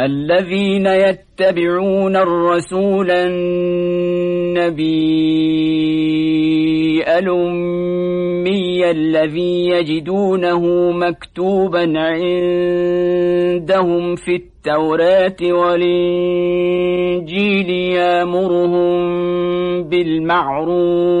الذين يتبعون الرسول النبي الأمي الذي يجدونه مكتوبا عندهم في التوراة والإنجيل يامرهم بالمعروف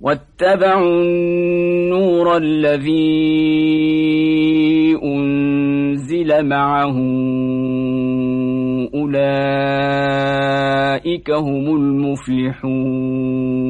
واتبعوا النور الذي أنزل معه. أولئك هم المفلحون.